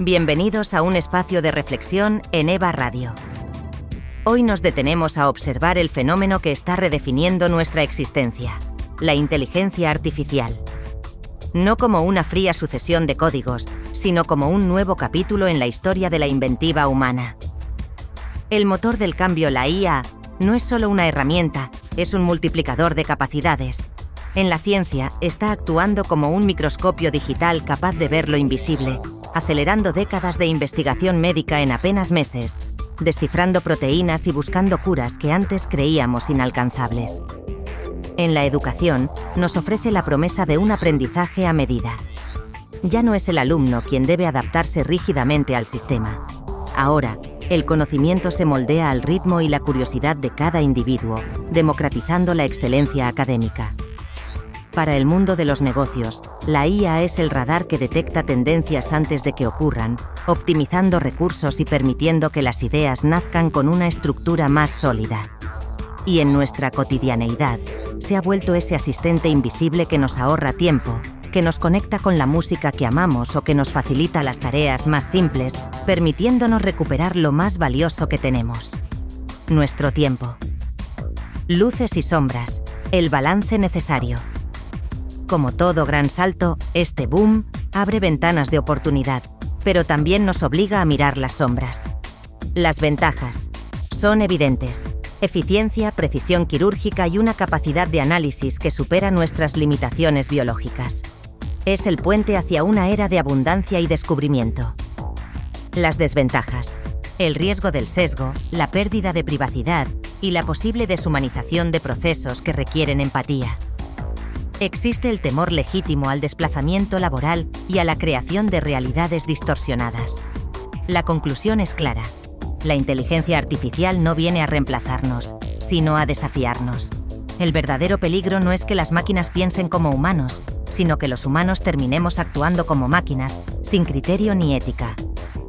Bienvenidos a un espacio de reflexión en EVA Radio. Hoy nos detenemos a observar el fenómeno que está redefiniendo nuestra existencia, la inteligencia artificial. No como una fría sucesión de códigos, sino como un nuevo capítulo en la historia de la inventiva humana. El motor del cambio, la IA, no es solo una herramienta, es un multiplicador de capacidades. En la ciencia está actuando como un microscopio digital capaz de ver lo invisible acelerando décadas de investigación médica en apenas meses, descifrando proteínas y buscando curas que antes creíamos inalcanzables. En la educación nos ofrece la promesa de un aprendizaje a medida. Ya no es el alumno quien debe adaptarse rígidamente al sistema. Ahora, el conocimiento se moldea al ritmo y la curiosidad de cada individuo, democratizando la excelencia académica. Para el mundo de los negocios, la IA es el radar que detecta tendencias antes de que ocurran, optimizando recursos y permitiendo que las ideas nazcan con una estructura más sólida. Y en nuestra cotidianeidad, se ha vuelto ese asistente invisible que nos ahorra tiempo, que nos conecta con la música que amamos o que nos facilita las tareas más simples, permitiéndonos recuperar lo más valioso que tenemos. Nuestro tiempo. Luces y sombras, el balance necesario. Como todo gran salto, este boom abre ventanas de oportunidad, pero también nos obliga a mirar las sombras. Las ventajas son evidentes. Eficiencia, precisión quirúrgica y una capacidad de análisis que supera nuestras limitaciones biológicas. Es el puente hacia una era de abundancia y descubrimiento. Las desventajas. El riesgo del sesgo, la pérdida de privacidad y la posible deshumanización de procesos que requieren empatía existe el temor legítimo al desplazamiento laboral y a la creación de realidades distorsionadas. La conclusión es clara. La inteligencia artificial no viene a reemplazarnos, sino a desafiarnos. El verdadero peligro no es que las máquinas piensen como humanos, sino que los humanos terminemos actuando como máquinas, sin criterio ni ética.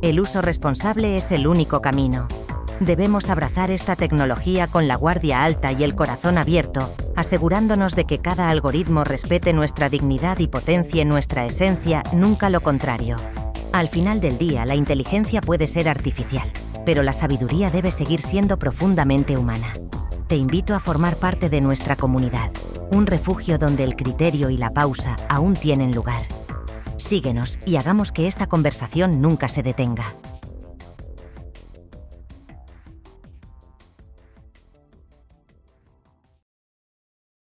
El uso responsable es el único camino. Debemos abrazar esta tecnología con la guardia alta y el corazón abierto asegurándonos de que cada algoritmo respete nuestra dignidad y potencie nuestra esencia, nunca lo contrario. Al final del día, la inteligencia puede ser artificial, pero la sabiduría debe seguir siendo profundamente humana. Te invito a formar parte de nuestra comunidad, un refugio donde el criterio y la pausa aún tienen lugar. Síguenos y hagamos que esta conversación nunca se detenga.